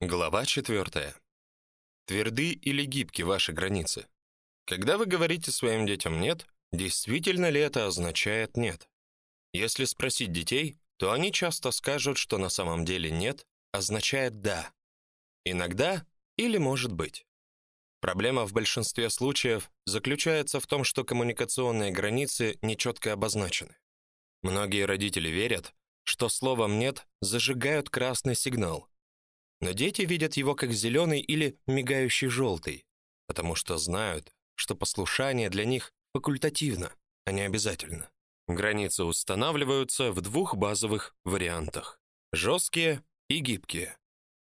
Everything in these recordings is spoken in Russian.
Глава 4. Тверды или гибки ваши границы? Когда вы говорите своим детям нет, действительно ли это означает нет? Если спросить детей, то они часто скажут, что на самом деле нет означает да. Иногда или может быть. Проблема в большинстве случаев заключается в том, что коммуникационные границы нечетко обозначены. Многие родители верят, что словом нет зажигают красный сигнал, но дети видят его как зеленый или мигающий желтый, потому что знают, что послушание для них факультативно, а не обязательно. Границы устанавливаются в двух базовых вариантах: жесткие и гибкие.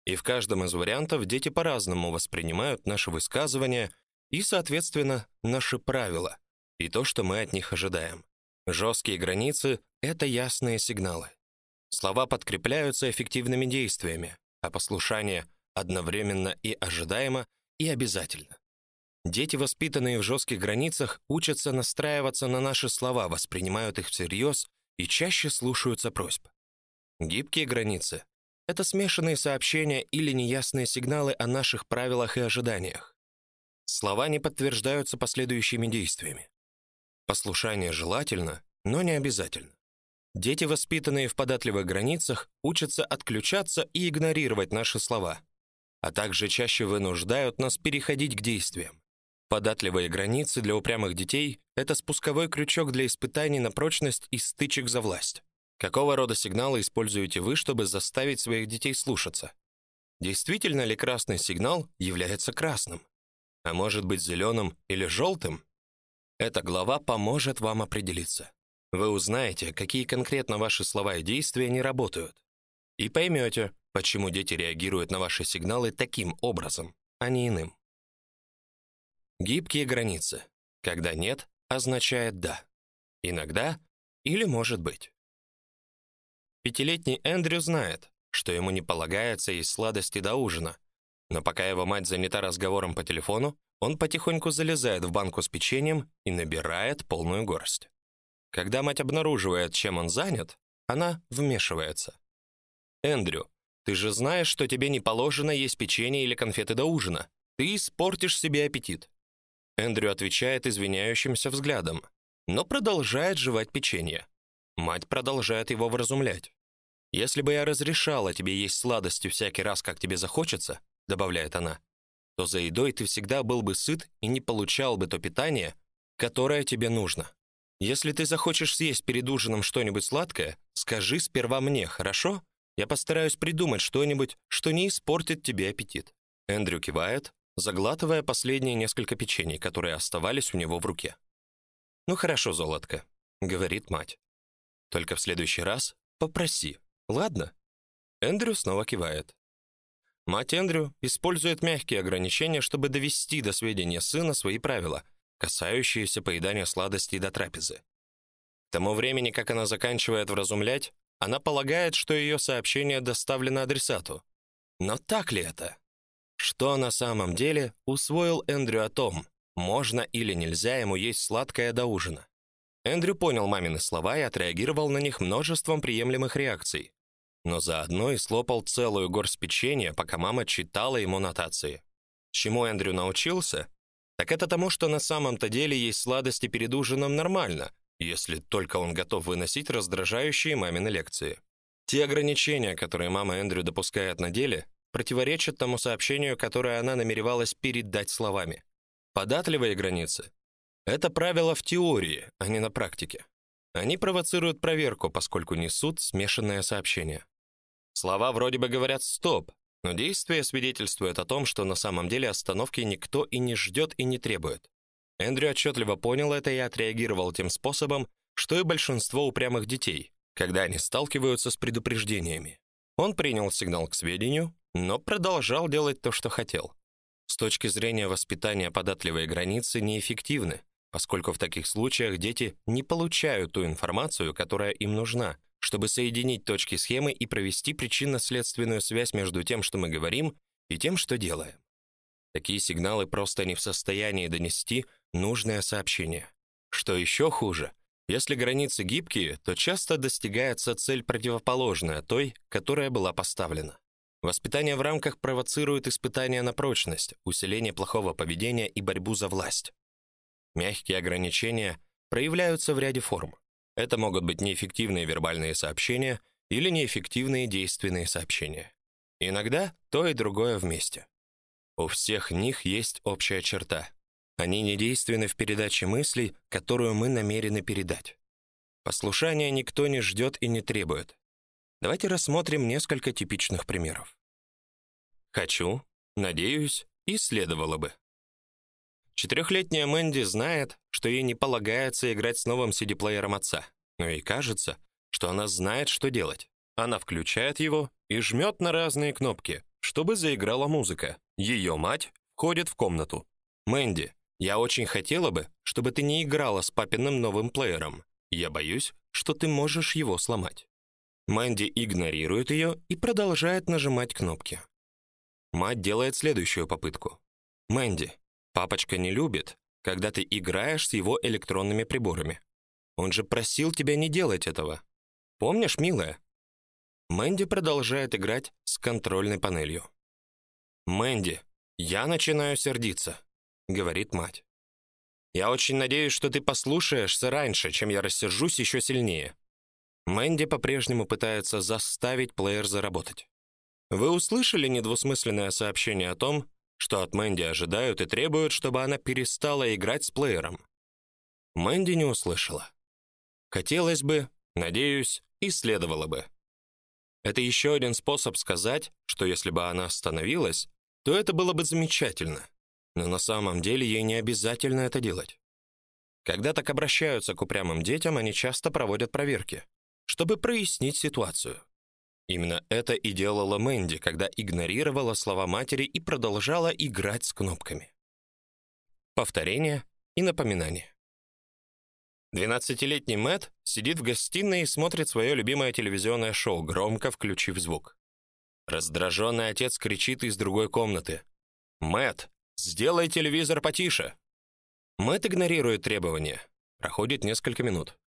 И в каждом из вариантов дети по-разному воспринимают наши высказывания и, соответственно, наши правила и то, что мы от них ожидаем. Жесткие границы это ясные сигналы. Слова подкрепляются эффективными действиями, а послушание одновременно и ожидаемо, и обязательно. Дети, воспитанные в жестких границах, учатся настраиваться на наши слова, воспринимают их всерьез и чаще слушаются просьб. Гибкие границы это смешанные сообщения или неясные сигналы о наших правилах и ожиданиях. Слова не подтверждаются последующими действиями. Послушание желательно, но не обязательно. Дети, воспитанные в податливых границах, учатся отключаться и игнорировать наши слова, а также чаще вынуждают нас переходить к действиям. Податливые границы для упрямых детей это спусковой крючок для испытаний на прочность и стычек за власть. Какого рода сигналы используете вы, чтобы заставить своих детей слушаться? Действительно ли красный сигнал является красным? А может быть зеленым или желтым? Эта глава поможет вам определиться. Вы узнаете, какие конкретно ваши слова и действия не работают, и поймете, почему дети реагируют на ваши сигналы таким образом, а не иным. Гибкие границы. Когда нет, означает да. Иногда или может быть. Пятилетний Эндрю знает, что ему не полагается есть сладости до ужина, но пока его мать занята разговором по телефону, он потихоньку залезает в банку с печеньем и набирает полную горсть. Когда мать обнаруживает, чем он занят, она вмешивается. Эндрю, ты же знаешь, что тебе не положено есть печенье или конфеты до ужина. Ты испортишь себе аппетит. Эндрю отвечает извиняющимся взглядом, но продолжает жевать печенье. Мать продолжает его вразумлять. Если бы я разрешала тебе есть сладости всякий раз, как тебе захочется, добавляет она, то за едой ты всегда был бы сыт и не получал бы то питание, которое тебе нужно. Если ты захочешь съесть перед ужином что-нибудь сладкое, скажи сперва мне, хорошо? Я постараюсь придумать что-нибудь, что не испортит тебе аппетит. Эндрю кивает, заглатывая последние несколько печений, которые оставались у него в руке. Ну хорошо, золотко, говорит мать. Только в следующий раз попроси. Ладно? Эндрю снова кивает. Мать Эндрю использует мягкие ограничения, чтобы довести до сведения сына свои правила, касающиеся поедания сладостей до трапезы. К тому времени, как она заканчивает вразумлять, она полагает, что ее сообщение доставлено адресату. Но так ли это? Что на самом деле усвоил Эндрю о том, можно или нельзя ему есть сладкое до ужина? Эндрю понял мамины слова и отреагировал на них множеством приемлемых реакций. Но заодно и слопал целую горсть печенья, пока мама читала ему нотации. Чему Эндрю научился? Так это тому, что на самом-то деле есть сладости перед ужином нормально, если только он готов выносить раздражающие мамины лекции. Те ограничения, которые мама Эндрю допускает на деле, противоречат тому сообщению, которое она намеревалась передать словами. Податливые границы это правило в теории, а не на практике. Они провоцируют проверку, поскольку несут смешанное сообщение. Слова вроде бы говорят стоп, но действие свидетельствует о том, что на самом деле остановки никто и не ждет и не требует. Эндрю отчетливо понял это и отреагировал тем способом, что и большинство упрямых детей, когда они сталкиваются с предупреждениями. Он принял сигнал к сведению, но продолжал делать то, что хотел. С точки зрения воспитания податливые границы неэффективны, поскольку в таких случаях дети не получают ту информацию, которая им нужна, чтобы соединить точки схемы и провести причинно-следственную связь между тем, что мы говорим, и тем, что делаем. Такие сигналы просто не в состоянии донести нужное сообщение. Что еще хуже, если границы гибкие, то часто достигается цель противоположная той, которая была поставлена. Воспитание в рамках провоцирует испытания на прочность, усиление плохого поведения и борьбу за власть. Мягкие ограничения проявляются в ряде форм. Это могут быть неэффективные вербальные сообщения или неэффективные действенные сообщения. Иногда то и другое вместе. У всех них есть общая черта. Они не действенны в передаче мыслей, которую мы намерены передать. Послушания никто не ждет и не требует. Давайте рассмотрим несколько типичных примеров. Хочу, надеюсь и следовало бы. Четырехлетняя Мэнди знает, что ей не полагается играть с новым CD-плеером отца, но ей кажется, что она знает, что делать. Она включает его и жмет на разные кнопки, чтобы заиграла музыка. Ее мать входит в комнату. Мэнди, я очень хотела бы, чтобы ты не играла с папиным новым плеером. Я боюсь, что ты можешь его сломать. Мэнди игнорирует ее и продолжает нажимать кнопки. Мать делает следующую попытку. Мэнди, папочка не любит, когда ты играешь с его электронными приборами. Он же просил тебя не делать этого. Помнишь, милая? Мэнди продолжает играть с контрольной панелью. Мэнди, я начинаю сердиться говорит мать. Я очень надеюсь, что ты послушаешься раньше, чем я рассержусь еще сильнее. Мэнди по-прежнему пытается заставить плеер заработать. Вы услышали недвусмысленное сообщение о том, что от Мэнди ожидают и требуют, чтобы она перестала играть с плеером. Мэнди не услышала. Хотелось бы, надеюсь, и следовало бы. Это еще один способ сказать, что если бы она остановилась, то это было бы замечательно но на самом деле ей не обязательно это делать. Когда так обращаются к упрямым детям, они часто проводят проверки, чтобы прояснить ситуацию. Именно это и делала Мэнди, когда игнорировала слова матери и продолжала играть с кнопками. Повторение и напоминание. Двенадцатилетний Мэт сидит в гостиной и смотрит свое любимое телевизионное шоу, громко включив звук. Раздраженный отец кричит из другой комнаты: "Мэт, Сделай телевизор потише. Мэт игнорирует требования. Проходит несколько минут.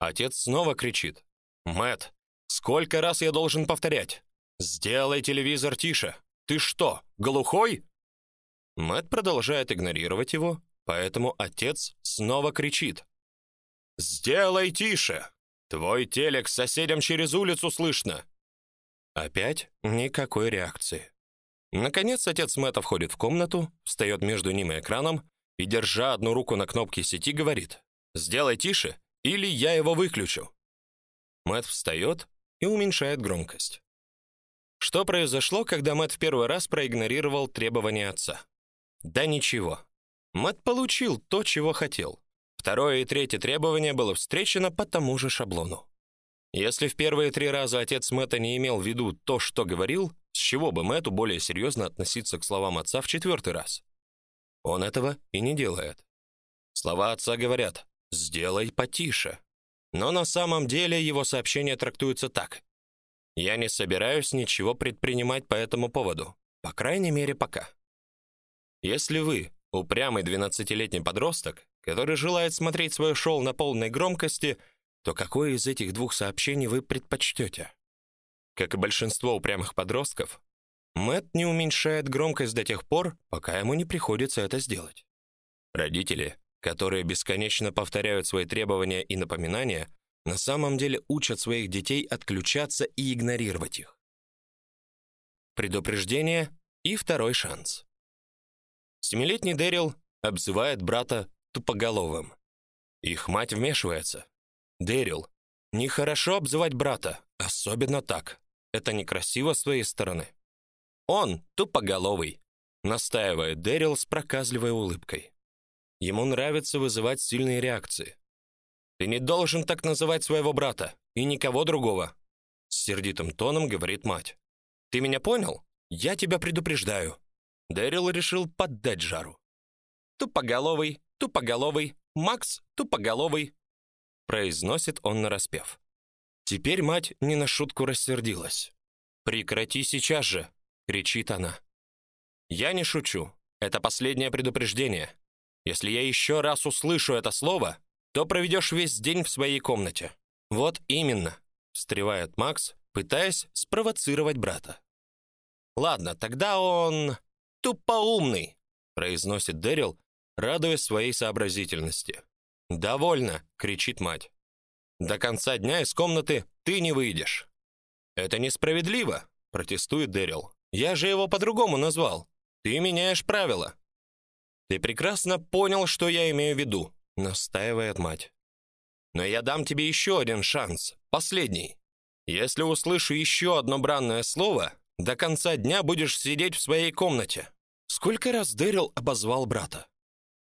Отец снова кричит: "Мэт, сколько раз я должен повторять? Сделай телевизор тише. Ты что, глухой?" Мэт продолжает игнорировать его, поэтому отец снова кричит: "Сделай тише. Твой телек соседям через улицу слышно". Опять никакой реакции. Наконец отец Мэтта входит в комнату, встает между ним и экраном и, держа одну руку на кнопке сети, говорит: "Сделай тише, или я его выключу". Мэтт встает и уменьшает громкость. Что произошло, когда Мэтт в первый раз проигнорировал требования отца? Да ничего. Мэтт получил то, чего хотел. Второе и третье требование было встречено по тому же шаблону. Если в первые три раза отец Мэтта не имел в виду то, что говорил, с чего бы Мэтту более серьезно относиться к словам отца в четвертый раз? Он этого и не делает. Слова отца говорят: "Сделай потише". Но на самом деле его сообщение трактуется так: "Я не собираюсь ничего предпринимать по этому поводу, по крайней мере, пока". Если вы упрямый двенадцатилетний подросток, который желает смотреть свое шоу на полной громкости, то какое из этих двух сообщений вы предпочтете? Как и большинство упрямых подростков, Мэт не уменьшает громкость до тех пор, пока ему не приходится это сделать. Родители, которые бесконечно повторяют свои требования и напоминания, на самом деле учат своих детей отключаться и игнорировать их. Предупреждение и второй шанс. Семилетний Дэрил обзывает брата тупоголовым. Их мать вмешивается. Дэрил, нехорошо обзывать брата, особенно так. Это некрасиво с твоей стороны. Он тупоголовый, настаивает Дэрил с проказливой улыбкой. Ему нравится вызывать сильные реакции. Ты не должен так называть своего брата и никого другого, с сердитым тоном говорит мать. Ты меня понял? Я тебя предупреждаю. Дэрил решил поддать жару. Тупоголовый, тупоголовый, Макс тупоголовый, произносит он нараспев. Теперь мать не на шутку рассердилась. Прекрати сейчас же, кричит она. Я не шучу. Это последнее предупреждение. Если я еще раз услышу это слово, то проведешь весь день в своей комнате. Вот именно, встревает Макс, пытаясь спровоцировать брата. Ладно, тогда он тупоумный, произносит Дэрил, радуясь своей сообразительности. Довольно, кричит мать. До конца дня из комнаты ты не выйдешь. Это несправедливо, протестует Дэрил. Я же его по-другому назвал. Ты меняешь правила. Ты прекрасно понял, что я имею в виду, настаивает мать. Но я дам тебе еще один шанс, последний. Если услышу еще одно бранное слово, до конца дня будешь сидеть в своей комнате. Сколько раз Дэрил обозвал брата?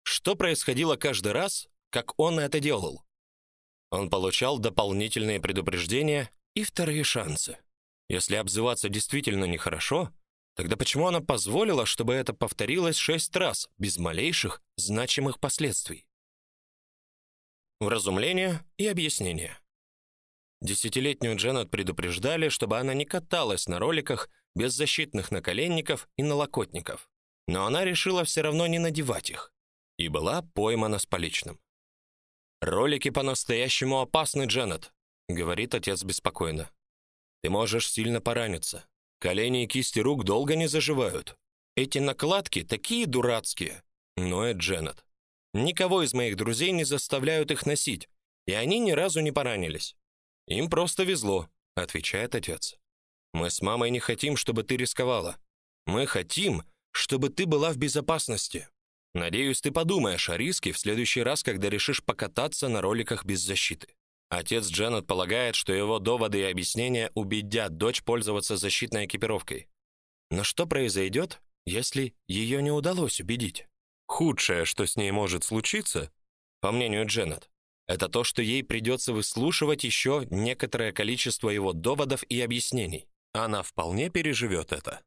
Что происходило каждый раз, как он это делал? Он получал дополнительные предупреждения и вторые шансы. Если обзываться действительно нехорошо, тогда почему она позволила, чтобы это повторилось шесть раз без малейших значимых последствий? Вразумление и объяснение. Десятилетнюю Дженнет предупреждали, чтобы она не каталась на роликах без защитных наколенников и налокотников. Но она решила все равно не надевать их и была поймана с поличным. Ролики по-настоящему опасны, Дженнет, говорит отец беспокойно. Ты можешь сильно пораниться. Колени и кисти рук долго не заживают. Эти накладки такие дурацкие, ноет Дженнет. Никого из моих друзей не заставляют их носить, и они ни разу не поранились. Им просто везло, отвечает отец. Мы с мамой не хотим, чтобы ты рисковала. Мы хотим, чтобы ты была в безопасности. Надеюсь, ты подумаешь о риске в следующий раз, когда решишь покататься на роликах без защиты. Отец Дженнет полагает, что его доводы и объяснения убедят дочь пользоваться защитной экипировкой. Но что произойдет, если ее не удалось убедить? Худшее, что с ней может случиться, по мнению Дженнет, это то, что ей придется выслушивать еще некоторое количество его доводов и объяснений. Она вполне переживет это.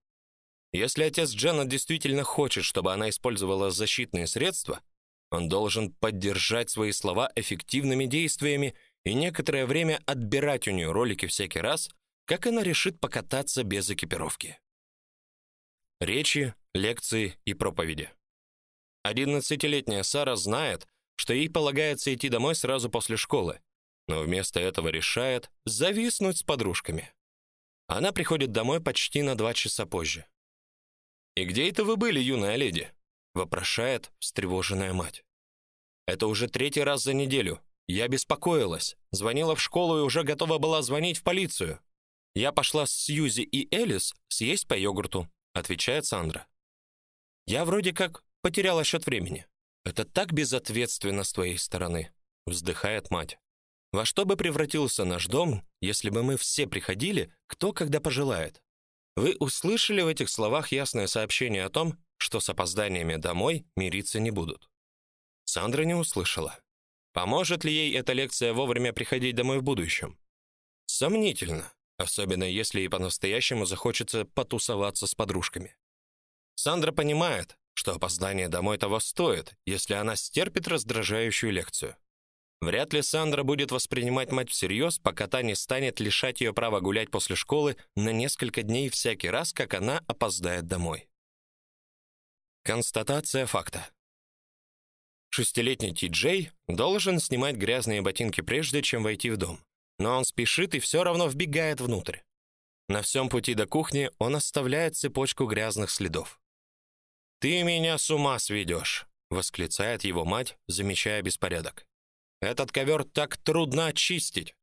Если отец Дженнет действительно хочет, чтобы она использовала защитные средства, он должен поддержать свои слова эффективными действиями и некоторое время отбирать у нее ролики всякий раз, как она решит покататься без экипировки. Речи, лекции и проповеди. Одиннадцатилетняя Сара знает, что ей полагается идти домой сразу после школы, но вместо этого решает зависнуть с подружками. Она приходит домой почти на два часа позже. «И где это вы были, юная леди?» — вопрошает встревоженная мать. «Это уже третий раз за неделю. Я беспокоилась, звонила в школу и уже готова была звонить в полицию. Я пошла с Сьюзи и Элис съесть по йогурту», — отвечает Сандра. «Я вроде как потеряла счет времени». «Это так безответственно с твоей стороны», — вздыхает мать. «Во что бы превратился наш дом, если бы мы все приходили, кто когда пожелает? Вы услышали в этих словах ясное сообщение о том, что с опозданиями домой мириться не будут. Сандра не услышала. Поможет ли ей эта лекция вовремя приходить домой в будущем? Сомнительно, особенно если ей по-настоящему захочется потусоваться с подружками. Сандра понимает, что опоздание домой того стоит, если она стерпит раздражающую лекцию. Вряд ли Сандра будет воспринимать мать всерьез, пока та не станет лишать ее права гулять после школы на несколько дней всякий раз, как она опоздает домой. Констатация факта. Шестилетний Ти-Джей должен снимать грязные ботинки прежде, чем войти в дом, но он спешит и все равно вбегает внутрь. На всем пути до кухни он оставляет цепочку грязных следов. «Ты меня с ума сведешь!» — восклицает его мать, замечая беспорядок. Этот ковер так трудно очистить.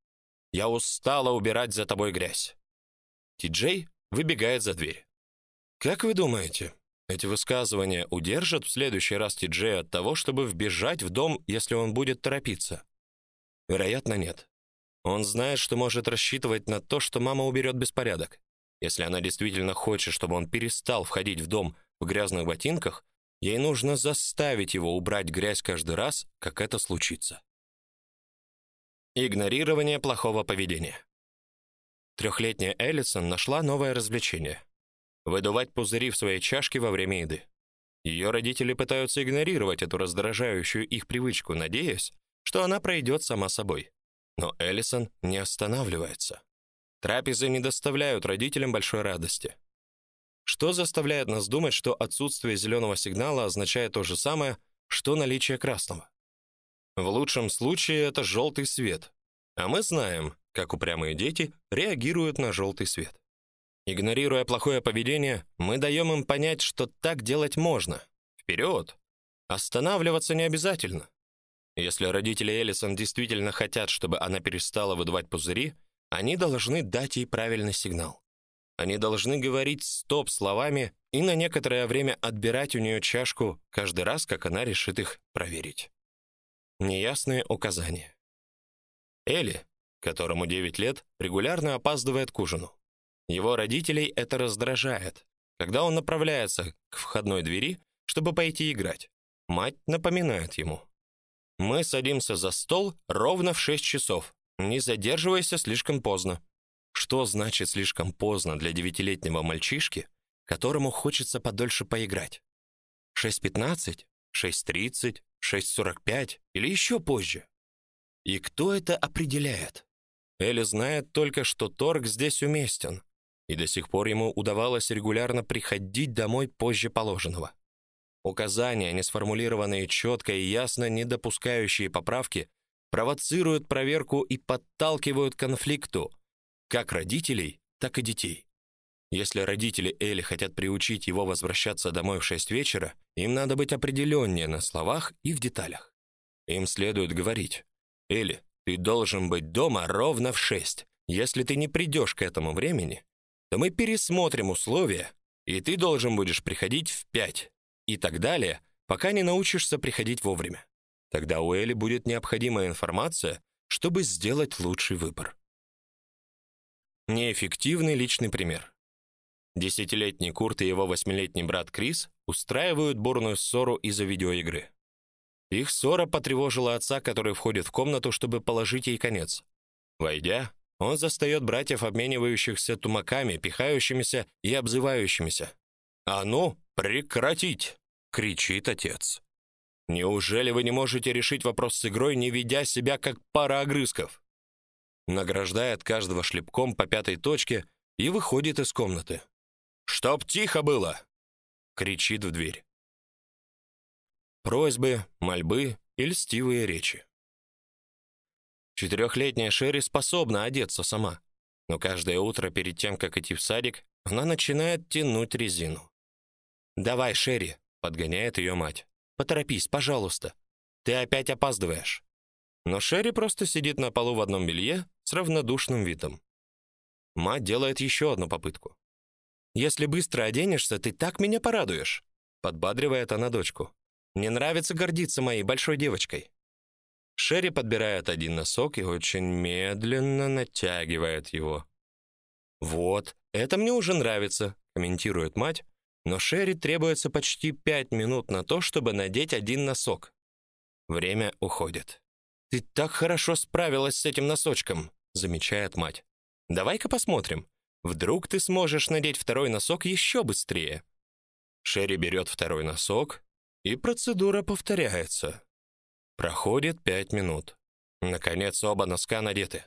Я устала убирать за тобой грязь. Ти-Джей выбегает за дверь. Как вы думаете, эти высказывания удержат в следующий раз Ти-Джея от того, чтобы вбежать в дом, если он будет торопиться? Вероятно, нет. Он знает, что может рассчитывать на то, что мама уберет беспорядок. Если она действительно хочет, чтобы он перестал входить в дом в грязных ботинках, ей нужно заставить его убрать грязь каждый раз, как это случится. Игнорирование плохого поведения. Трехлетняя Эллисон нашла новое развлечение выдувать пузыри в своей чашке во время еды. Ее родители пытаются игнорировать эту раздражающую их привычку, надеясь, что она пройдет сама собой. Но Эллисон не останавливается. Трапезы не доставляют родителям большой радости. Что заставляет нас думать, что отсутствие зеленого сигнала означает то же самое, что наличие красного? В лучшем случае это желтый свет. А мы знаем, как упрямые дети реагируют на желтый свет. Игнорируя плохое поведение, мы даем им понять, что так делать можно. Вперед! Останавливаться не обязательно. Если родители Элисон действительно хотят, чтобы она перестала выдувать пузыри, они должны дать ей правильный сигнал. Они должны говорить стоп словами и на некоторое время отбирать у нее чашку каждый раз, как она решит их проверить. Неясные указания. Элли, которому 9 лет, регулярно опаздывает к ужину. Его родителей это раздражает. Когда он направляется к входной двери, чтобы пойти играть, мать напоминает ему: "Мы садимся за стол ровно в 6 часов. Не задерживайся слишком поздно". Что значит слишком поздно для девятилетнего мальчишки, которому хочется подольше поиграть? 6:15, 6:30, 6:45 или еще позже? И кто это определяет? Элли знает только, что торг здесь уместен, и до сих пор ему удавалось регулярно приходить домой позже положенного. Указания, не сформулированные четко и ясно, не допускающие поправки, провоцируют проверку и подталкивают к конфликту, как родителей, так и детей. Если родители Эли хотят приучить его возвращаться домой в 6 вечера, им надо быть определеннее на словах и в деталях. Им следует говорить: "Эли, ты должен быть дома ровно в 6. Если ты не придешь к этому времени, то мы пересмотрим условия, и ты должен будешь приходить в 5 и так далее, пока не научишься приходить вовремя. Тогда у Эли будет необходимая информация, чтобы сделать лучший выбор. Неэффективный личный пример. Десятилетний Курт и его восьмилетний брат Крис устраивают бурную ссору из-за видеоигры. Их ссора потревожила отца, который входит в комнату, чтобы положить ей конец. Войдя, он застаёт братьев, обменивающихся тумаками, пихающимися и обзывающимися. "А ну, прекратить!" кричит отец. "Неужели вы не можете решить вопрос с игрой, не ведя себя как пара огрызков?" Награждает каждого шлепком по пятой точке и выходит из комнаты. "Чтоб тихо было!" кричит в дверь. Просьбы, мольбы и льстивые речи. Четырехлетняя Шерри способна одеться сама, но каждое утро перед тем, как идти в садик, она начинает тянуть резину. "Давай, Шерри", подгоняет ее мать. "Поторопись, пожалуйста. Ты опять опаздываешь". Но Шерри просто сидит на полу в одном белье с равнодушным видом. Мать делает еще одну попытку. "Если быстро оденешься, ты так меня порадуешь", подбадривает она дочку. "Мне нравится гордиться моей большой девочкой". Шерри подбирает один носок и очень медленно натягивает его. Вот, это мне уже нравится, комментирует мать, но Шерри требуется почти пять минут на то, чтобы надеть один носок. Время уходит. Ты так хорошо справилась с этим носочком, замечает мать. Давай-ка посмотрим. Вдруг ты сможешь надеть второй носок еще быстрее. Шерри берет второй носок, и процедура повторяется. Проходит пять минут. Наконец оба носка надеты.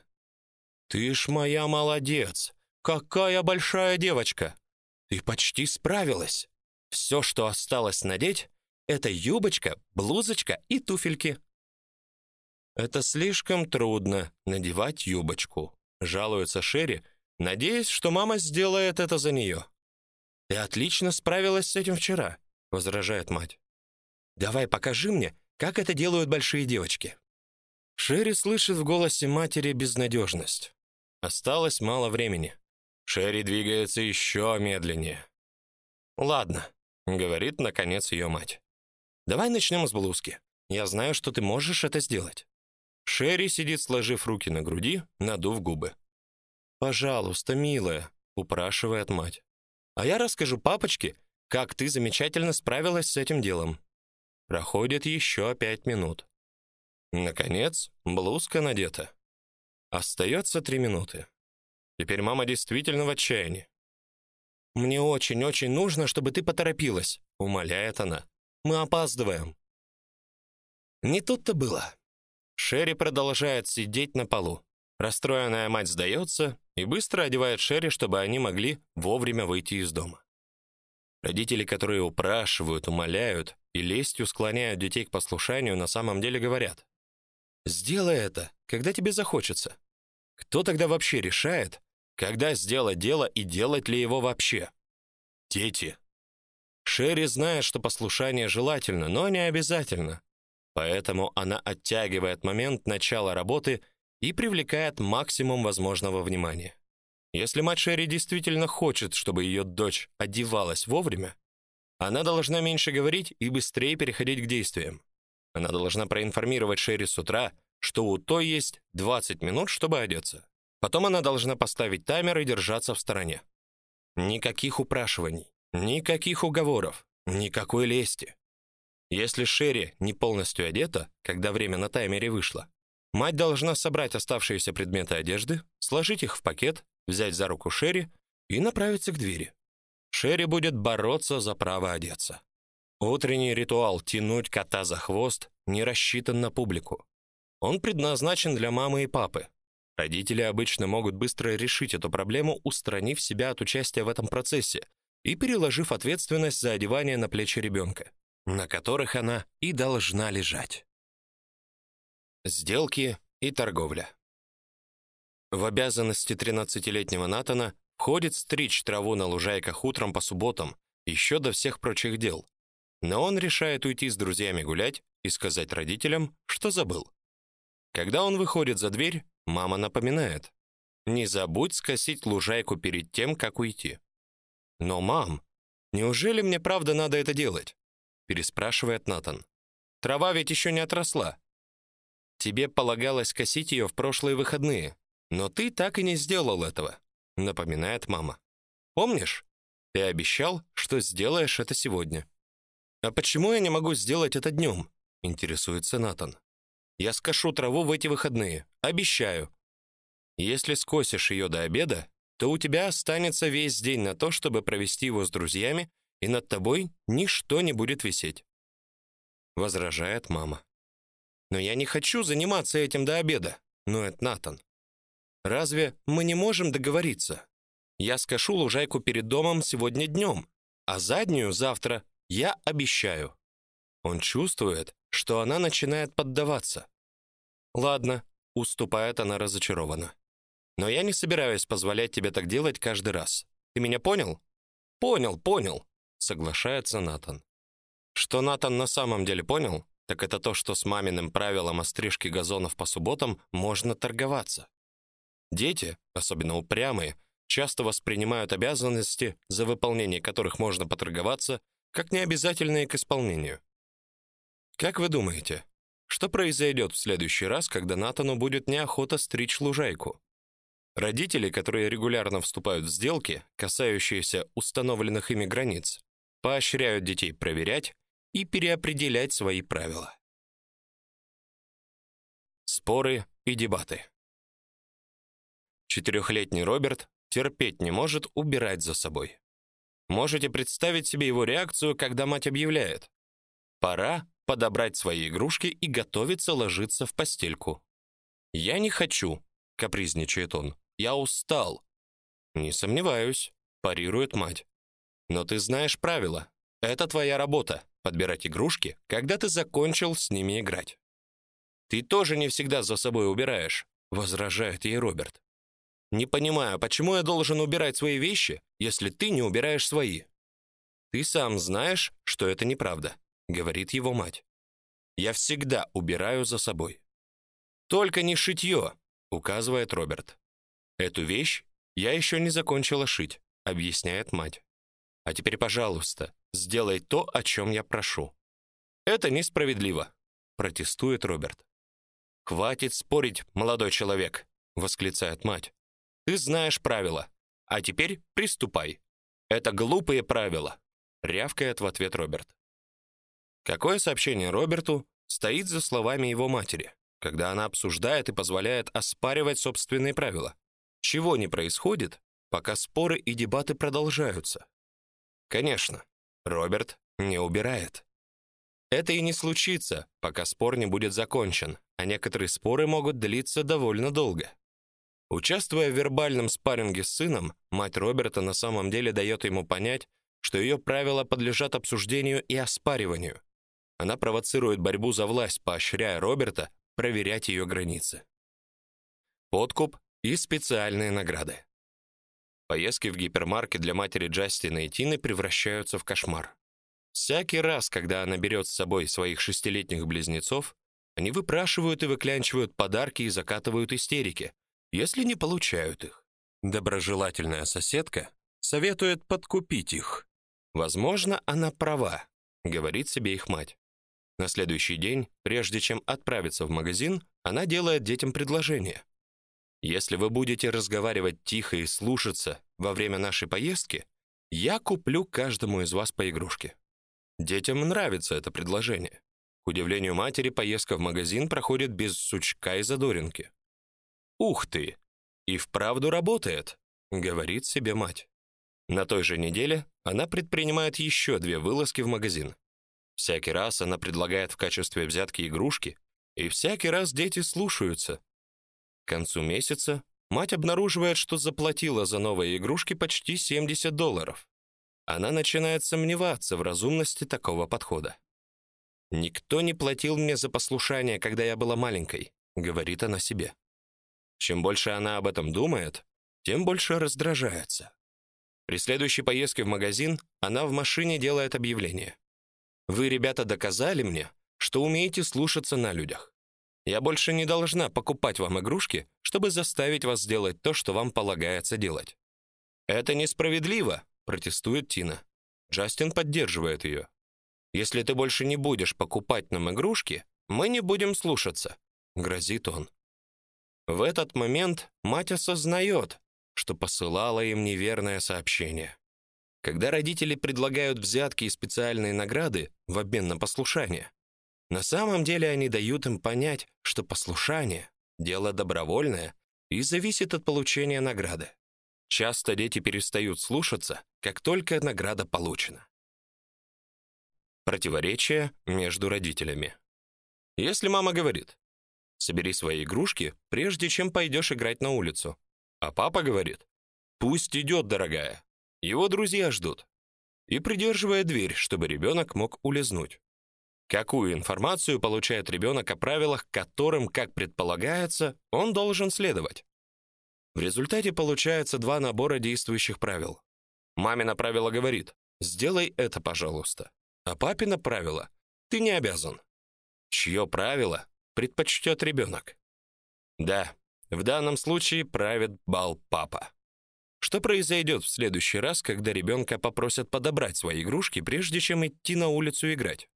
Ты ж моя молодец. Какая большая девочка. Ты почти справилась. Все, что осталось надеть, это юбочка, блузочка и туфельки. Это слишком трудно надевать юбочку, жалуется Шерри, надеясь, что мама сделает это за нее. Ты отлично справилась с этим вчера, возражает мать. Давай покажи мне, как это делают большие девочки. Шерри слышит в голосе матери безнадежность. Осталось мало времени. Шерри двигается еще медленнее. Ладно, говорит наконец ее мать. Давай начнем с блузки. Я знаю, что ты можешь это сделать. Шерри сидит, сложив руки на груди, надув губы. Пожалуйста, милая, упрашивает мать. А я расскажу папочке, как ты замечательно справилась с этим делом. Проходит еще пять минут. Наконец, блузка надета. Остается три минуты. Теперь мама действительно в отчаянии. Мне очень-очень нужно, чтобы ты поторопилась, умоляет она. Мы опаздываем. Не тут-то было. Шерри продолжает сидеть на полу. Расстроенная мать сдается и быстро одевает Шерри, чтобы они могли вовремя выйти из дома. Родители, которые упрашивают, умоляют и лестью склоняют детей к послушанию, на самом деле говорят: "Сделай это, когда тебе захочется". Кто тогда вообще решает, Когда сделать дело и делать ли его вообще? Дети. Шерри знает, что послушание желательно, но не обязательно. Поэтому она оттягивает момент начала работы и привлекает максимум возможного внимания. Если мать Шерри действительно хочет, чтобы ее дочь одевалась вовремя, она должна меньше говорить и быстрее переходить к действиям. Она должна проинформировать Шерри с утра, что у той есть 20 минут, чтобы одеться. Потом она должна поставить таймер и держаться в стороне. Никаких упрашиваний, никаких уговоров, никакой лести. Если Шерри не полностью одета, когда время на таймере вышло, мать должна собрать оставшиеся предметы одежды, сложить их в пакет, взять за руку Шерри и направиться к двери. Шерри будет бороться за право одеться. Утренний ритуал тянуть кота за хвост не рассчитан на публику. Он предназначен для мамы и папы. Родители обычно могут быстро решить эту проблему, устранив себя от участия в этом процессе и переложив ответственность за одевание на плечи ребенка на которых она и должна лежать. Сделки и торговля. В обязанности 13-летнего Натана входит стричь траву на лужайках утром по субботам, еще до всех прочих дел. Но он решает уйти с друзьями гулять и сказать родителям, что забыл. Когда он выходит за дверь, мама напоминает: "Не забудь скосить лужайку перед тем, как уйти". Но, мам, неужели мне правда надо это делать? переспрашивает Натан. Трава ведь еще не отросла. Тебе полагалось косить ее в прошлые выходные, но ты так и не сделал этого, напоминает мама. Помнишь? Ты обещал, что сделаешь это сегодня. А почему я не могу сделать это днем? интересуется Натан. Я скошу траву в эти выходные, обещаю. Если скосишь ее до обеда, то у тебя останется весь день на то, чтобы провести его с друзьями и над тобой ничто не будет висеть. Возражает мама. Но я не хочу заниматься этим до обеда, но это Натан. Разве мы не можем договориться? Я скошу лужайку перед домом сегодня днем, а заднюю завтра, я обещаю. Он чувствует, что она начинает поддаваться. Ладно, уступает она разочарованно. Но я не собираюсь позволять тебе так делать каждый раз. Ты меня понял? Понял, понял соглашается Натан. Что Натан на самом деле понял, так это то, что с маминым правилом о стрижке газонов по субботам можно торговаться. Дети, особенно упрямые, часто воспринимают обязанности, за выполнение которых можно поторговаться, как необязательные к исполнению. Как вы думаете, что произойдет в следующий раз, когда Натану будет неохота стричь лужайку? Родители, которые регулярно вступают в сделки, касающиеся установленных ими границ, поощряют детей проверять и переопределять свои правила. Споры и дебаты. Четырехлетний Роберт терпеть не может убирать за собой. Можете представить себе его реакцию, когда мать объявляет: "Пора подобрать свои игрушки и готовиться ложиться в постельку". "Я не хочу", капризничает он. "Я устал". "Не сомневаюсь", парирует мать. Но ты знаешь правила. Это твоя работа подбирать игрушки, когда ты закончил с ними играть. Ты тоже не всегда за собой убираешь, возражает ей Роберт. Не понимаю, почему я должен убирать свои вещи, если ты не убираешь свои? Ты сам знаешь, что это неправда, говорит его мать. Я всегда убираю за собой. Только не шитье, указывает Роберт. Эту вещь я еще не закончила шить, объясняет мать. А теперь, пожалуйста, сделай то, о чем я прошу. Это несправедливо, протестует Роберт. Хватит спорить, молодой человек, восклицает мать. Ты знаешь правила. А теперь приступай. Это глупые правила, рявкает в ответ Роберт. Какое сообщение Роберту стоит за словами его матери, когда она обсуждает и позволяет оспаривать собственные правила? Чего не происходит, пока споры и дебаты продолжаются? Конечно, Роберт не убирает. Это и не случится, пока спор не будет закончен, а некоторые споры могут длиться довольно долго. Участвуя в вербальном спарринге с сыном, мать Роберта на самом деле дает ему понять, что ее правила подлежат обсуждению и оспариванию. Она провоцирует борьбу за власть, поощряя Роберта проверять ее границы. Подкуп и специальные награды. Поездки в гипермаркет для матери Джастина и Тины превращаются в кошмар. Всякий раз, когда она берет с собой своих шестилетних близнецов, они выпрашивают и выклянчивают подарки и закатывают истерики, если не получают их. Доброжелательная соседка советует подкупить их. Возможно, она права, говорит себе их мать. На следующий день, прежде чем отправиться в магазин, она делает детям предложение. Если вы будете разговаривать тихо и слушаться во время нашей поездки, я куплю каждому из вас по игрушке. Детям нравится это предложение. К удивлению матери, поездка в магазин проходит без сучка и задоринки. Ух ты, и вправду работает, говорит себе мать. На той же неделе она предпринимает еще две вылазки в магазин. Всякий раз она предлагает в качестве взятки игрушки, и всякий раз дети слушаются, к концу месяца мать обнаруживает, что заплатила за новые игрушки почти 70 долларов. Она начинает сомневаться в разумности такого подхода. Никто не платил мне за послушание, когда я была маленькой, говорит она себе. Чем больше она об этом думает, тем больше раздражается. При следующей поездке в магазин она в машине делает объявление. Вы, ребята, доказали мне, что умеете слушаться на людях. Я больше не должна покупать вам игрушки, чтобы заставить вас сделать то, что вам полагается делать. Это несправедливо, протестует Тина. Джастин поддерживает ее. Если ты больше не будешь покупать нам игрушки, мы не будем слушаться, грозит он. В этот момент мать осознает, что посылала им неверное сообщение. Когда родители предлагают взятки и специальные награды в обмен на послушание, на самом деле они дают им понять, что послушание дело добровольное и зависит от получения награды. Часто дети перестают слушаться, как только награда получена. Противоречие между родителями. Если мама говорит: "Собери свои игрушки, прежде чем пойдешь играть на улицу", а папа говорит: "Пусть идет, дорогая. Его друзья ждут". И придерживая дверь, чтобы ребенок мог улизнуть. Какую информацию получает ребенок о правилах, которым, как предполагается, он должен следовать? В результате получается два набора действующих правил. Мамино правило говорит: "Сделай это, пожалуйста". А папино правило: "Ты не обязан". Чье правило предпочтет ребенок? Да, в данном случае правит бал папа. Что произойдет в следующий раз, когда ребенка попросят подобрать свои игрушки, прежде чем идти на улицу играть?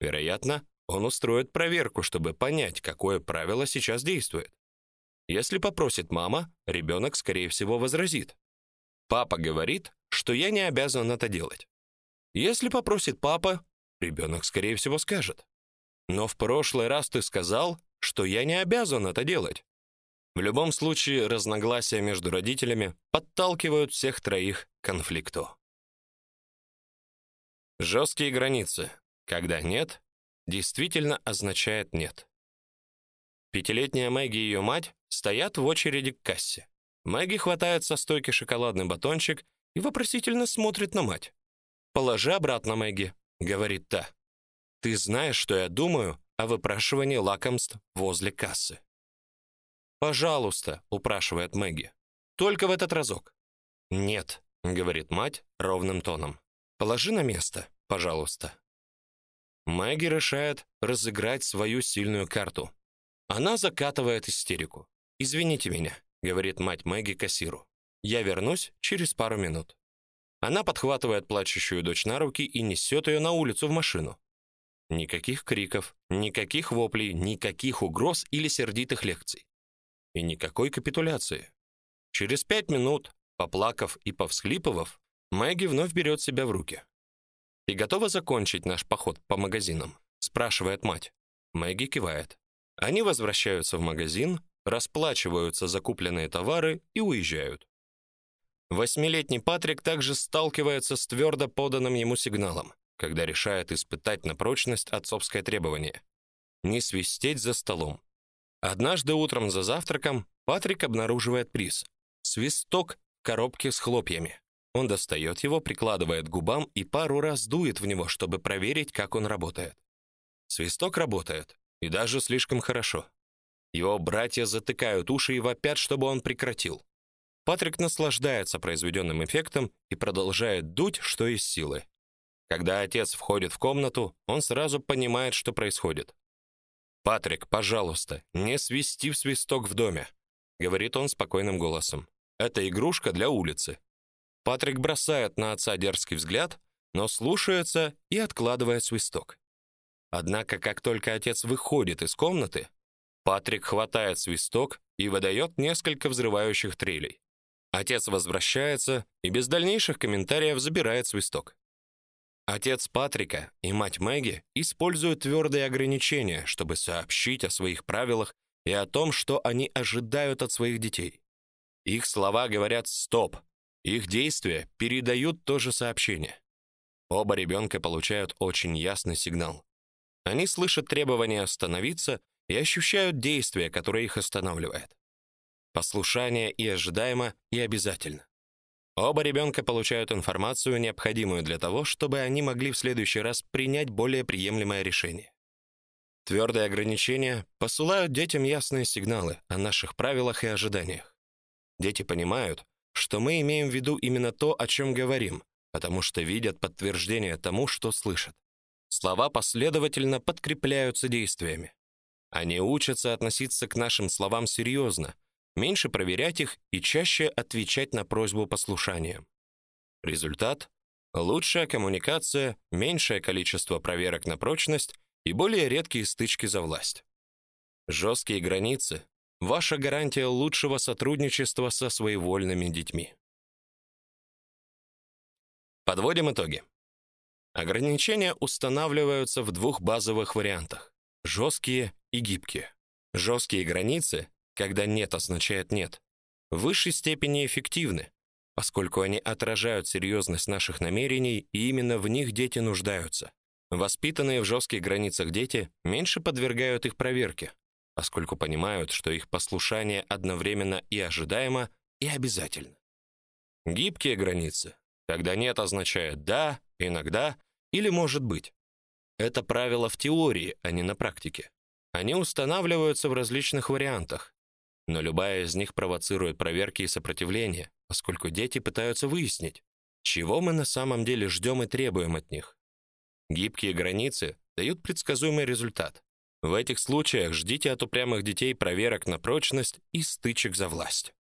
Вероятно, он устроит проверку, чтобы понять, какое правило сейчас действует. Если попросит мама, ребенок, скорее всего, возразит. Папа говорит, что я не обязан это делать. Если попросит папа, ребенок, скорее всего, скажет: "Но в прошлый раз ты сказал, что я не обязан это делать". В любом случае, разногласия между родителями подталкивают всех троих к конфликту. Жесткие границы. Когда нет, действительно означает нет. Пятилетняя Мэгги и ее мать стоят в очереди к кассе. Мэгги хватает со стойки шоколадный батончик и вопросительно смотрит на мать. "Положи обратно, Мэгги", говорит та. "Ты знаешь, что я думаю о выпрашивании лакомств возле кассы". "Пожалуйста", упрашивает Мэгги. "Только в этот разок". "Нет", говорит мать ровным тоном. "Положи на место, пожалуйста". Мэгги решает разыграть свою сильную карту. Она закатывает истерику. "Извините меня", говорит мать Мэгги кассиру. "Я вернусь через пару минут". Она подхватывает плачущую дочь на руки и несет ее на улицу в машину. Никаких криков, никаких воплей, никаких угроз или сердитых лекций. И никакой капитуляции. Через пять минут, поплакав и повсхлипывав, Мэгги вновь берет себя в руки. «Ты готова закончить наш поход по магазинам?» спрашивает мать. Мэгги кивает. Они возвращаются в магазин, расплачиваются за купленные товары и уезжают. Восьмилетний Патрик также сталкивается с твердо поданным ему сигналом, когда решает испытать на прочность отцовское требование не свистеть за столом. Однажды утром за завтраком Патрик обнаруживает приз свисток в коробке с хлопьями. Он достает его, прикладывает к губам и пару раз дует в него, чтобы проверить, как он работает. Свисток работает, и даже слишком хорошо. Его братья затыкают уши и вопят, чтобы он прекратил. Патрик наслаждается произведенным эффектом и продолжает дуть, что из силы. Когда отец входит в комнату, он сразу понимает, что происходит. Патрик, пожалуйста, не свисти в свисток в доме, говорит он спокойным голосом. Это игрушка для улицы. Патрик бросает на отца дерзкий взгляд, но слушается и откладывает свисток. Однако, как только отец выходит из комнаты, Патрик хватает свисток и выдает несколько взрывающих трелей. Отец возвращается и без дальнейших комментариев забирает свисток. Отец Патрика и мать Мэгги используют твердые ограничения, чтобы сообщить о своих правилах и о том, что они ожидают от своих детей. Их слова говорят стоп. Их действия передают то же сообщение. Оба ребенка получают очень ясный сигнал. Они слышат требование остановиться и ощущают действие, которое их останавливает. Послушание и ожидаемо, и обязательно. Оба ребенка получают информацию, необходимую для того, чтобы они могли в следующий раз принять более приемлемое решение. Твердые ограничения посылают детям ясные сигналы о наших правилах и ожиданиях. Дети понимают, что мы имеем в виду именно то, о чем говорим, потому что видят подтверждение тому, что слышат. Слова последовательно подкрепляются действиями. Они учатся относиться к нашим словам серьезно, меньше проверять их и чаще отвечать на просьбу послушания. Результат лучшая коммуникация, меньшее количество проверок на прочность и более редкие стычки за власть. Жесткие границы ваша гарантия лучшего сотрудничества со своевольными детьми. Подводим итоги. Ограничения устанавливаются в двух базовых вариантах: жесткие и гибкие. Жесткие границы когда нет означает нет, в высшей степени эффективны, поскольку они отражают серьезность наших намерений, и именно в них дети нуждаются. Воспитанные в жестких границах дети меньше подвергают их проверке, поскольку понимают, что их послушание одновременно и ожидаемо, и обязательно. Гибкие границы, когда нет означает да, иногда или может быть. Это правило в теории, а не на практике. Они устанавливаются в различных вариантах, но любая из них провоцирует проверки и сопротивление, поскольку дети пытаются выяснить, чего мы на самом деле ждем и требуем от них. Гибкие границы дают предсказуемый результат. В этих случаях ждите от упрямых детей проверок на прочность и стычек за власть.